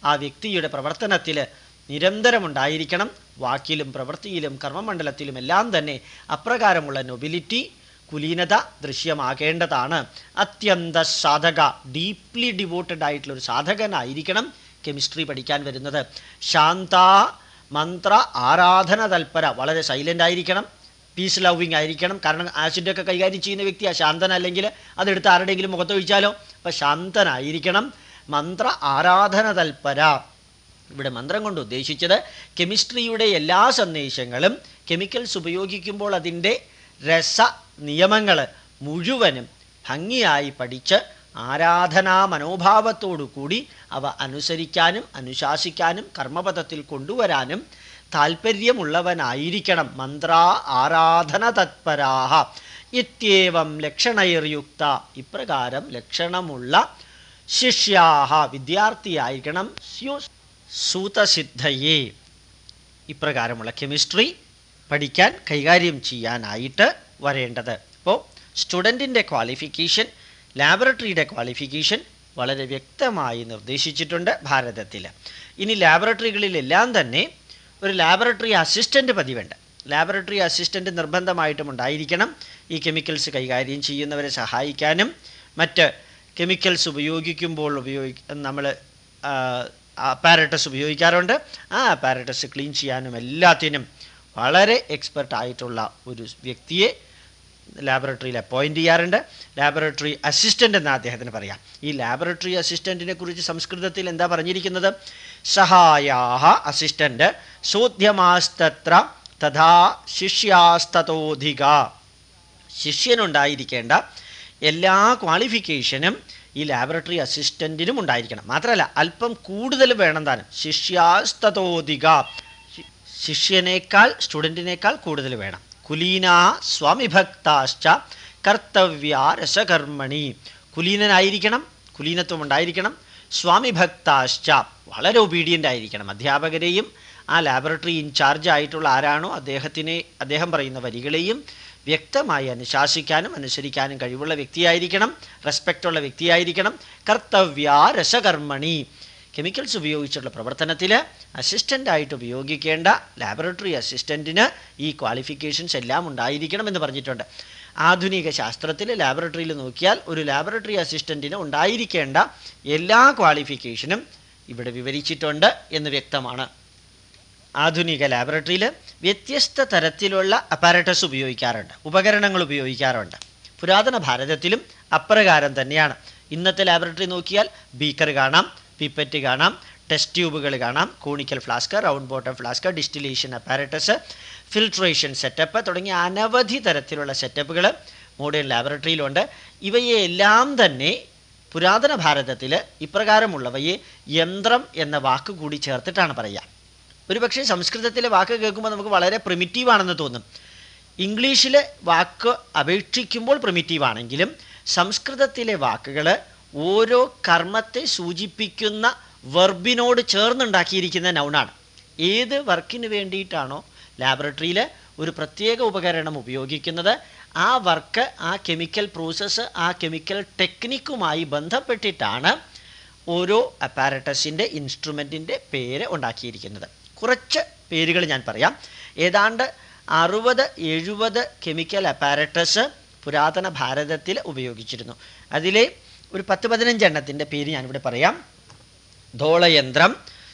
Speaker 1: ആ വ്യക്തിയുടെ പ്രവർത്തനത്തിൽ നിരന്തരമുണ്ടായിരിക്കണം. വാക്കിലും പ്രവൃത്തിയിലും കർമ്മമണ്ഡലത്തിലും എല്ലാം തന്നെ അപ്രകാരമുള്ള നൊബിലിറ്റി കുലീനത ദൃശ്യമാകേണ്ടതാണ്. അത്യന്ത സാധക ഡീപ്ലി ഡിവോട്ടഡ് ആയിട്ടുള്ള ഒരു സാധകനായിരിക്കണം കെമിസ്ട്രി പഠിക്കാൻ വരുന്നത്. ശാന്ത മന്ത്ര ആരാധന തൽപര വളരെ സൈലന്റ് ആയിരിക്കണം. പീസ് ലവിങ് ആയിരിക്കണം. കാരണം ആസിഡൊക്കെ കൈകാര്യം ചെയ്യുന്ന വ്യക്തിയാണ് ശാന്തൻ അല്ലെങ്കിൽ അതെടുത്ത് ആരുടെയെങ്കിലും മുഖത്തൊഴിച്ചാലോ അപ്പം ശാന്തനായിരിക്കണം. മന്ത്ര ആരാധന തൽപര. ഇവിടെ മന്ത്രം കൊണ്ട് ഉദ്ദേശിച്ചത് കെമിസ്ട്രിയുടെ എല്ലാ സന്ദേശങ്ങളും കെമിക്കൽസ് ഉപയോഗിക്കുമ്പോൾ അതിന്റെ രസ നിയമങ്ങൾ മുഴുവനും ഭംഗിയായി പഠിച്ച് ആരാധനാ മനോഭാവത്തോടു കൂടി അവ അനുസരിക്കാനും അനുശാസിക്കാനും കർമ്മപഥത്തിൽ കൊണ്ടുവരാനും താല്പര്യമുള്ളവനായിരിക്കണം മന്ത്ര ആരാധന തത്പരാഹ. ഇത്യേവം ലക്ഷണൈർയുക്ത. ഇപ്രകാരം ലക്ഷണമുള്ള ശിഷ്യാഹ വിദ്യാർത്ഥിയായിരിക്കണം സ്യു സൂതസിദ്ധയെ. ഇപ്രകാരമുള്ള കെമിസ്ട്രി പഠിക്കാൻ കൈകാര്യം ചെയ്യാനായിട്ട് വരേണ്ടത്. അപ്പോൾ സ്റ്റുഡന്റിന്റെ ക്വാളിഫിക്കേഷൻ ലാബറട്ടറിയുടെ ക്വാളിഫിക്കേഷൻ വളരെ വ്യക്തമായി നിർദ്ദേശിച്ചിട്ടുണ്ട് ഭാരതത്തിൽ. ഇനി ലാബറട്ടറികളിലെല്ലാം തന്നെ ഒരു ലാബറട്ടറി അസിസ്റ്റന്റ് പതിവുണ്ട്. ലാബറട്ടറി അസിസ്റ്റന്റ് നിർബന്ധമായിട്ടും ഉണ്ടായിരിക്കണം. ഈ കെമിക്കൽസ് കൈകാര്യം ചെയ്യുന്നവരെ സഹായിക്കാനും മറ്റ് കെമിക്കൽസ് ഉപയോഗിക്കുമ്പോൾ ഉപയോഗി നമ്മൾ അപ്പാരറ്റസ് ഉപയോഗിക്കാറുണ്ട്. ആ അപ്പാരറ്റസ് ക്ലീൻ ചെയ്യാനും എല്ലാത്തിനും വളരെ എക്സ്പെർട്ട് ആയിട്ടുള്ള ഒരു വ്യക്തിയെ ലാബറട്ടറിയിൽ അപ്പോയിന്റ് ചെയ്യാറുണ്ട്. ലാബറട്ടറി അസിസ്റ്റന്റ് എന്ന് അദ്ദേഹത്തിന് പറയാം. ഈ ലാബറട്ടറി അസിസ്റ്റന്റിനെ കുറിച്ച് സംസ്കൃതത്തിൽ എന്താ പറഞ്ഞിരിക്കുന്നത്? സഹായാഹ അസിസ്റ്റന്റ് സോധ്യമാസ്തത്ര തഥാ ശിഷ്യാസ്തോധിക ശിഷ്യനുണ്ടായിരിക്കേണ്ട എല്ലാ ക്വാളിഫിക്കേഷനും ഈ ലാബറട്ടറി അസിസ്റ്റന്റിനും ഉണ്ടായിരിക്കണം. മാത്രമല്ല അല്പം കൂടുതൽ വേണം താനും. ശിഷ്യാസ്തോധിക ശിഷ്യനേക്കാൾ സ്റ്റുഡന്റിനേക്കാൾ കൂടുതൽ വേണം. കുലീനാ സ്വാമിഭക്താശ്ച കർത്തവ്യ രസകർമ്മണി. കുലീനനായിരിക്കണം കുലീനത്വം ഉണ്ടായിരിക്കണം സ്വാമിഭക്താശ്ച. വളരെ ഒബീഡിയന്റ് ആയിരിക്കണം. അധ്യാപകരെയും ആ ലാബറട്ടറി ഇൻചാർജ് ആയിട്ടുള്ള ആരാണോ അദ്ദേഹത്തിനെ അദ്ദേഹം പറയുന്ന വരികളെയും വ്യക്തമായി അനുശാസിക്കാനും അനുസരിക്കാനും കഴിവുള്ള വ്യക്തിയായിരിക്കണം റെസ്പെക്റ്റുള്ള വ്യക്തിയായിരിക്കണം. കർത്തവ്യ രസകർമ്മണി. കെമിക്കൽസ് ഉപയോഗിച്ചുള്ള പ്രവർത്തനത്തിൽ അസിസ്റ്റന്റായിട്ട് ഉപയോഗിക്കേണ്ട ലാബറട്ടറി അസിസ്റ്റന്റിന് ഈ ക്വാളിഫിക്കേഷൻസ് എല്ലാം ഉണ്ടായിരിക്കണം എന്ന് പറഞ്ഞിട്ടുണ്ട്. ആധുനിക ശാസ്ത്രത്തിൽ ലാബറട്ടറിയിൽ നോക്കിയാൽ ഒരു ലാബറട്ടറി അസിസ്റ്റന്റിന് ഉണ്ടായിരിക്കേണ്ട എല്ലാ ക്വാളിഫിക്കേഷനും ഇവിടെ വിവരിച്ചിട്ടുണ്ട് എന്ന് വ്യക്തമാണ്. ആധുനിക ലാബറട്ടറിയിൽ വ്യത്യസ്ത തരത്തിലുള്ള അപ്പാരറ്റസ് ഉപയോഗിക്കാറുണ്ട് ഉപകരണങ്ങൾ ഉപയോഗിക്കാറുണ്ട്. പുരാതന ഭാരതത്തിലും അപ്രകാരം തന്നെയാണ്. ഇന്നത്തെ ലാബറട്ടറി നോക്കിയാൽ ബീക്കർ കാണാം പിപ്പറ്റ് കാണാം ടെസ്റ്റ് ട്യൂബുകൾ കാണാം. Conical flask round bottom flask distillation apparatus filtration setup തുടങ്ങിയ അനവധി തരത്തിലുള്ള സെറ്റപ്പുകൾ മോഡേൺ ലാബറട്ടറിയിലുണ്ട് ഇവയെ എല്ലാം തന്നെ പുരാതന ഭാരതത്തിൽ ഇപ്രകാരമുള്ളവയെ യന്ത്രം എന്ന വാക്ക് കൂടി ചേർത്തിട്ടാണ് പറയുക. ഒരുപക്ഷെ സംസ്കൃതത്തിലെ വാക്ക് കേൾക്കുമ്പോൾ നമുക്ക് വളരെ പ്രിമിറ്റീവ് ആണെന്ന് തോന്നും. ഇംഗ്ലീഷിലെ വാക്ക് അപേക്ഷിക്കുമ്പോൾ പ്രിമിറ്റീവ് ആണെങ്കിലും സംസ്കൃതത്തിലെ വാക്കുകൾ ഓരോ കർമ്മത്തെ സൂചിപ്പിക്കുന്ന വെർബിനോട് ചേർന്നുണ്ടാക്കിയിരിക്കുന്ന നൗണാണ്. ഏത് വർക്കിന് വേണ്ടിയിട്ടാണോ ലാബറട്ടറിയിൽ ഒരു പ്രത്യേക ഉപകരണം ഉപയോഗിക്കുന്നത് ആ വർക്ക് ആ കെമിക്കൽ പ്രോസസ്സ് ആ കെമിക്കൽ ടെക്നിക്കുമായി ബന്ധപ്പെട്ടിട്ടാണ് ഓരോ അപ്പാരറ്റസിന്റെ ഇൻസ്ട്രുമെന്റിന്റെ പേര് ഉണ്ടാക്കിയിരിക്കുന്നത്. കുറച്ച് പേരുകൾ ഞാൻ പറയാം. ഏതാണ്ട് അറുപത് എഴുപത് കെമിക്കൽ അപ്പാരറ്റസ് പുരാതന ഭാരതത്തിൽ ഉപയോഗിച്ചിരുന്നു. അതിലെ ഒരു പത്ത് പതിനഞ്ചെണ്ണത്തിന്റെ പേര് ഞാനിവിടെ പറയാം. ധോളയന്ത്രം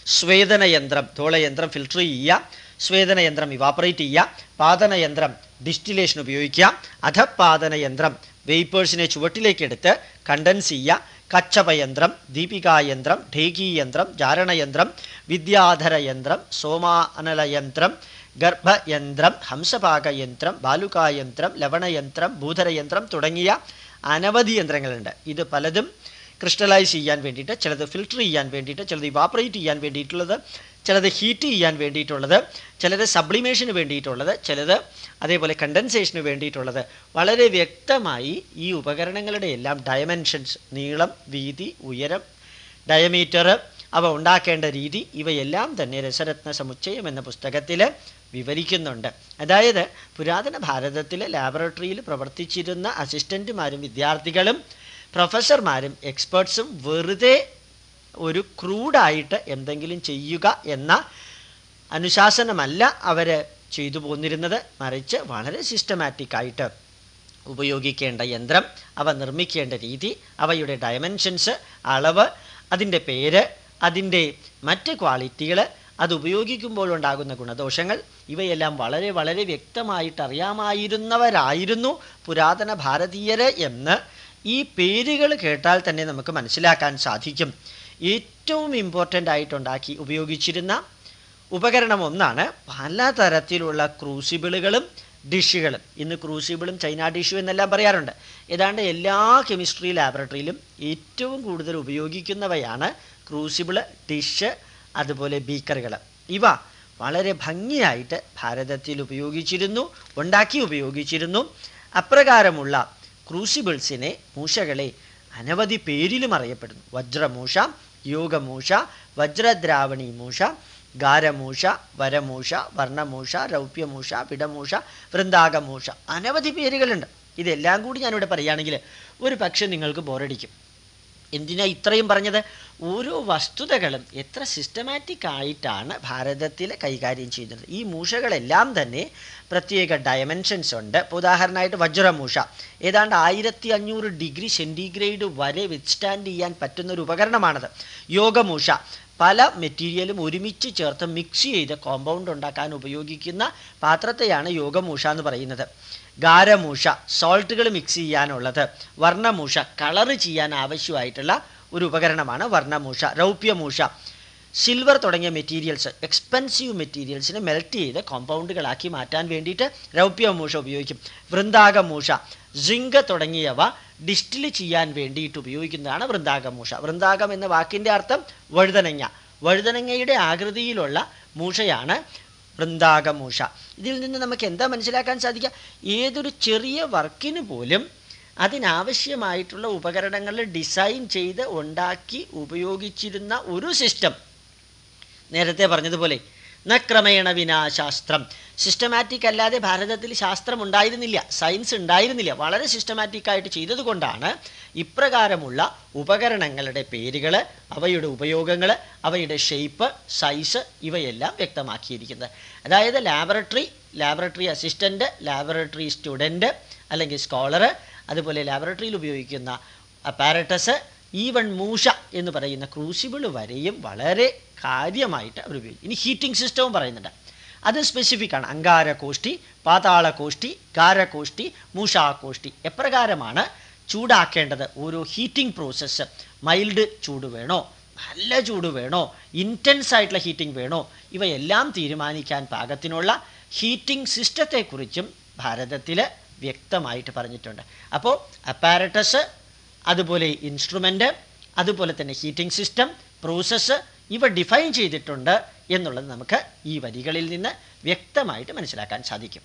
Speaker 1: സ്വേദനയന്ത്രം. ധോളയന്ത്രം ഫിൽട്ടർ ചെയ്യുക സ്വേദനയന്ത്രം ഇവാപ്പറേറ്റ് ചെയ്യുക പാദനയന്ത്രം ഡിസ്റ്റിലേഷൻ ഉപയോഗിക്കുക അധപാദനയന്ത്രം വേപ്പേഴ്സിനെ ചുവട്ടിലേക്കെടുത്ത് കണ്ടൻസ് ചെയ്യുക കച്ചപയന്ത്രം ദീപികായന്ത്രം ഠേകീയന്ത്രം ജാരണയന്ത്രം വിദ്യാധരയന്ത്രം സോമാനലയന്ത്രം ഗർഭയന്ത്രം ഹംസപാകയന്ത്രം ബാലുകായന്ത്രം ലവണയന്ത്രം ഭൂധരയന്ത്രം തുടങ്ങിയ അനവധി യന്ത്രങ്ങളുണ്ട്. ഇത് പലതും ക്രിസ്റ്റലൈസ് ചെയ്യാൻ വേണ്ടിയിട്ട് ചിലത് ഫിൽട്ടർ ചെയ്യാൻ വേണ്ടിയിട്ട് ചിലത് ഇവാപ്പറേറ്റ് ചെയ്യാൻ വേണ്ടിയിട്ടുള്ളത് ചിലത് ഹീറ്റ് ചെയ്യാൻ വേണ്ടിയിട്ടുള്ളത് ചിലത് സബ്ലിമേഷന് വേണ്ടിയിട്ടുള്ളത് ചിലത് അതേപോലെ കണ്ടൻസേഷന് വേണ്ടിയിട്ടുള്ളത്. വളരെ വ്യക്തമായി ഈ ഉപകരണങ്ങളുടെ എല്ലാം ഡയമെൻഷൻസ് നീളം വീതി ഉയരം ഡയമീറ്റർ അവ ഉണ്ടാക്കേണ്ട രീതി ഇവയെല്ലാം തന്നെ രസരത്ന സമുച്ചയം എന്ന പുസ്തകത്തിൽ വിവരിക്കുന്നുണ്ട്. അതായത് പുരാതന ഭാരതത്തിലെ ലാബറട്ടറിയിൽ പ്രവർത്തിച്ചിരുന്ന അസിസ്റ്റന്റുമാരും വിദ്യാർത്ഥികളും പ്രൊഫസർമാരും എക്സ്പേർട്സും വെറുതെ ഒരു ക്രൂഡായിട്ട് എന്തെങ്കിലും ചെയ്യുക എന്ന അനുശാസനമല്ല അവർ ചെയ്തു പോന്നിരുന്നത്. മറിച്ച് വളരെ സിസ്റ്റമാറ്റിക്കായിട്ട് ഉപയോഗിക്കേണ്ട യന്ത്രം അവ നിർമ്മിക്കേണ്ട രീതി അവയുടെ ഡയമെൻഷൻസ് അളവ് അതിന്റെ പേര് അതിന്റെ മറ്റ് ക്വാളിറ്റികൾ അത് ഉപയോഗിക്കുമ്പോൾ ഉണ്ടാകുന്ന ഗുണദോഷങ്ങൾ ഇവയെല്ലാം വളരെ വളരെ വ്യക്തമായിട്ട് അറിയാമായിരുന്നവരായിരുന്നു പുരാതന ഭാരതീയർ എന്ന് ഈ പേരുകൾ കേട്ടാൽ തന്നെ നമുക്ക് മനസ്സിലാക്കാൻ സാധിക്കും. ഏറ്റവും ഇമ്പോർട്ടന്റ് ആയിട്ടുണ്ടാക്കി ഉപയോഗിച്ചിരുന്ന ഉപകരണം ഒന്നാണ് പലതരത്തിലുള്ള ക്രൂസിബിളുകളും ഡിഷുകളും ഇന്ന് ക്രൂസിബിളും ചൈന ഡിഷും എന്നെല്ലാം പറയാറുണ്ട്. ഏതാണ്ട് എല്ലാ കെമിസ്ട്രി ലാബറട്ടറിയിലും ഏറ്റവും കൂടുതൽ ഉപയോഗിക്കുന്നവയാണ് ക്രൂസിബിൾ ഡിഷ് അതുപോലെ ബീക്കറുകൾ ഇവ വളരെ ഭംഗിയായിട്ട് ഭാരതത്തിൽ ഉപയോഗിച്ചിരുന്നു ഉണ്ടാക്കി ഉപയോഗിച്ചിരുന്നു. അപ്രകാരമുള്ള ക്രൂസിബിൾസിനെ മൂഷകളെ അനവധി പേരിലും അറിയപ്പെടുന്നു. വജ്രമൂഷ യോഗമൂഷ വജ്രദ്രാവണി മൂഷ ഗാരമൂഷ വരമൂഷ വർണമൂഷ രൗപ്യമൂഷ പിടമൂഷ വൃന്ദാകമൂഷ അനവധി പേരുകളുണ്ട്. ഇതെല്ലാം കൂടി ഞാനിവിടെ പറയുകയാണെങ്കിൽ ഒരു പക്ഷെ നിങ്ങൾക്ക് ബോറടിക്കും. എന്തിനാ ഇത്രയും പറഞ്ഞത്? ഓരോ വസ്തുതകളും എത്ര സിസ്റ്റമാറ്റിക് ആയിട്ടാണ് ഭാരതത്തിൽ കൈകാര്യം ചെയ്യുന്നത്. ഈ മൂഷകളെല്ലാം തന്നെ പ്രത്യേക ഡയമെൻഷൻസ് ഉണ്ട്. ഇപ്പോൾ ഉദാഹരണമായിട്ട് വജ്രമൂഷ ഏതാണ്ട് ആയിരത്തി അഞ്ഞൂറ് ഡിഗ്രി സെന്റിഗ്രേഡ് വരെ വിത്ത്സ്റ്റാൻഡ് ചെയ്യാൻ പറ്റുന്ന ഒരു ഉപകരണമാണത്. യോഗമൂഷ പല മെറ്റീരിയലും ഒരുമിച്ച് ചേർത്ത് മിക്സ് ചെയ്ത് കോമ്പൗണ്ട് ഉണ്ടാക്കാൻ ഉപയോഗിക്കുന്ന പാത്രത്തെയാണ് യോഗമൂഷ എന്ന് പറയുന്നത്. ഗാരമൂഷ സോൾട്ടുകൾ മിക്സ് ചെയ്യാനുള്ളത്. വർണമൂഷ കളറ് ചെയ്യാൻ ആവശ്യമായിട്ടുള്ള ഒരു ഉപകരണമാണ് വർണമൂഷ രൗപ്യമൂഷ. സിൽവർ തുടങ്ങിയ മെറ്റീരിയൽസ് എക്സ്പെൻസീവ് മെറ്റീരിയൽസിനെ മെൽറ്റ് ചെയ്ത് കോമ്പൗണ്ടുകളാക്കി മാറ്റാൻ വേണ്ടിയിട്ട് രൗപ്യമൂഷ ഉപയോഗിക്കും. വൃന്ദാകമൂഷ സിങ്ക് തുടങ്ങിയവ ഡിസ്റ്റിൽ ചെയ്യാൻ വേണ്ടിയിട്ട് ഉപയോഗിക്കുന്നതാണ് വൃന്ദാകമൂഷ വൃന്ദാകം എന്ന വാക്കിന്റെ അർത്ഥം വഴുതനങ്ങ. വഴുതനങ്ങയുടെ ആകൃതിയിലുള്ള മൂഷയാണ് വൃന്ദാകമൂഷ ഇതിൽ നിന്ന് നമുക്ക് എന്താ മനസ്സിലാക്കാൻ സാധിക്കുക? ഏതൊരു ചെറിയ വർക്കിന് പോലും അതിനാവശ്യമായിട്ടുള്ള ഉപകരണങ്ങൾ ഡിസൈൻ ചെയ്ത് ഉണ്ടാക്കി ഉപയോഗിച്ചിരുന്ന ഒരു സിസ്റ്റം നേരത്തെ പറഞ്ഞതുപോലെ നക്രമേണ ക്രമേണ വിനാശാസ്ത്രം. സിസ്റ്റമാറ്റിക് അല്ലാതെ ഭാരതത്തിൽ ശാസ്ത്രം ഉണ്ടായിരുന്നില്ല സയൻസ് ഉണ്ടായിരുന്നില്ല. വളരെ സിസ്റ്റമാറ്റിക് ആയിട്ട് ചെയ്തതുകൊണ്ടാണ് ഇപ്രകാരമുള്ള ഉപകരണങ്ങളുടെ പേരുകൾ അവയുടെ ഉപയോഗങ്ങൾ അവയുടെ ഷേപ്പ് സൈസ് ഇവയെല്ലാം വ്യക്തമാക്കിയിരിക്കുന്നത്. അതായത് laboratory laboratory assistant laboratory student അല്ലെങ്കിൽ സ്കോളർ അതുപോലെ ലാബറട്ടറിയിൽ ഉപയോഗിക്കുന്ന അപ്പാരറ്റസ് ഈവൺ മൂഷ എന്ന് പറയുന്ന ക്രൂസിബിൾ വരെയും വളരെ കാര്യമായിട്ട് അവർ ഉപയോഗിക്കും. ഇനി ഹീറ്റിംഗ് സിസ്റ്റവും പറയുന്നുണ്ട്. അത് സ്പെസിഫിക് ആണ്. അങ്കാരകോഷ്ടി പാതാളകോഷ്ടി ഗാരകോഷ്ടി മൂഷാകോഷ്ടി എപ്രകാരമാണ് ചൂടാക്കേണ്ടത്? ഓരോ ഹീറ്റിംഗ് പ്രോസസ്സ് മൈൽഡ് ചൂട് വേണോ? നല്ല ചൂട് വേണോ? ഇന്റൻസ് ആയിട്ടുള്ള ഹീറ്റിംഗ് വേണോ? ഇവയെല്ലാം തീരുമാനിക്കാൻ പാകത്തിനുള്ള ഹീറ്റിംഗ് സിസ്റ്റത്തെക്കുറിച്ചും ഭാരതത്തിൽ വ്യക്തമായിട്ട് പറഞ്ഞിട്ടുണ്ട്. അപ്പോൾ അപ്പാരറ്റസ് അതുപോലെ ഇൻസ്ട്രുമെന്റ് അതുപോലെ തന്നെ ഹീറ്റിംഗ് സിസ്റ്റം പ്രോസസ്സ് ഇവ ഡിഫൈൻ ചെയ്തിട്ടുണ്ട് എന്നുള്ളത് നമുക്ക് ഈ വരികളിൽ നിന്ന് വ്യക്തമായിട്ട് മനസ്സിലാക്കാൻ സാധിക്കും.